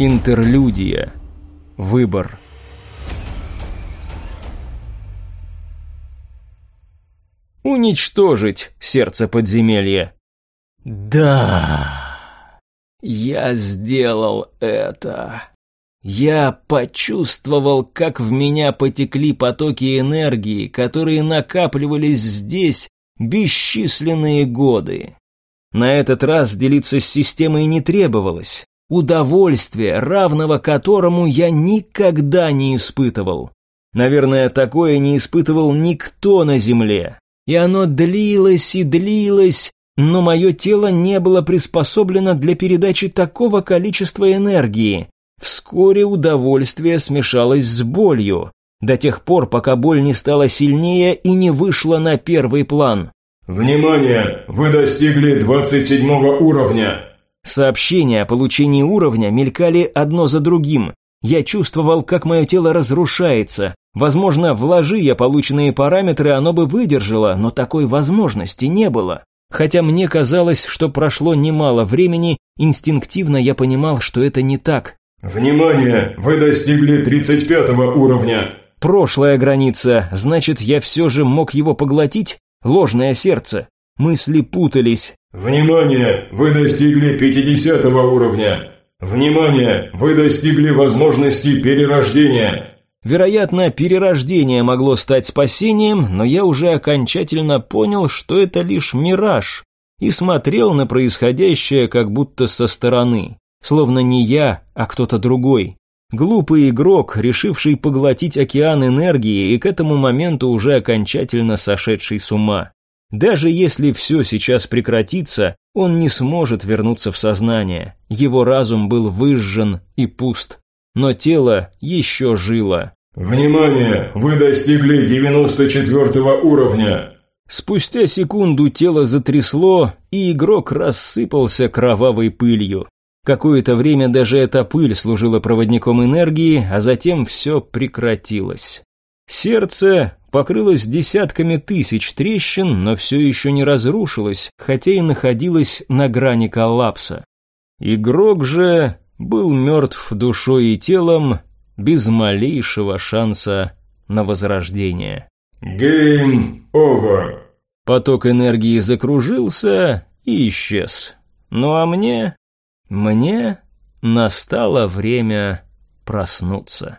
Интерлюдия. Выбор. Уничтожить сердце подземелья. Да, я сделал это. Я почувствовал, как в меня потекли потоки энергии, которые накапливались здесь бесчисленные годы. На этот раз делиться с системой не требовалось. Удовольствие, равного которому я никогда не испытывал. Наверное, такое не испытывал никто на Земле. И оно длилось и длилось, но мое тело не было приспособлено для передачи такого количества энергии. Вскоре удовольствие смешалось с болью, до тех пор, пока боль не стала сильнее и не вышла на первый план. «Внимание! Вы достигли 27 уровня!» Сообщения о получении уровня мелькали одно за другим. Я чувствовал, как мое тело разрушается. Возможно, вложи я полученные параметры, оно бы выдержало, но такой возможности не было. Хотя мне казалось, что прошло немало времени, инстинктивно я понимал, что это не так. «Внимание! Вы достигли 35 уровня!» Прошлая граница, значит, я все же мог его поглотить? Ложное сердце. Мысли путались. «Внимание! Вы достигли 50 уровня!» «Внимание! Вы достигли возможности перерождения!» Вероятно, перерождение могло стать спасением, но я уже окончательно понял, что это лишь мираж, и смотрел на происходящее как будто со стороны словно не я, а кто-то другой. Глупый игрок, решивший поглотить океан энергии и к этому моменту уже окончательно сошедший с ума. Даже если все сейчас прекратится, он не сможет вернуться в сознание. Его разум был выжжен и пуст. Но тело еще жило. «Внимание! Вы достигли 94 уровня!» Спустя секунду тело затрясло, и игрок рассыпался кровавой пылью. Какое-то время даже эта пыль служила проводником энергии, а затем все прекратилось. Сердце покрылось десятками тысяч трещин, но все еще не разрушилось, хотя и находилось на грани коллапса. Игрок же был мертв душой и телом, без малейшего шанса на возрождение. «Гейм овер!» Поток энергии закружился и исчез. Ну а мне мне настало время проснуться.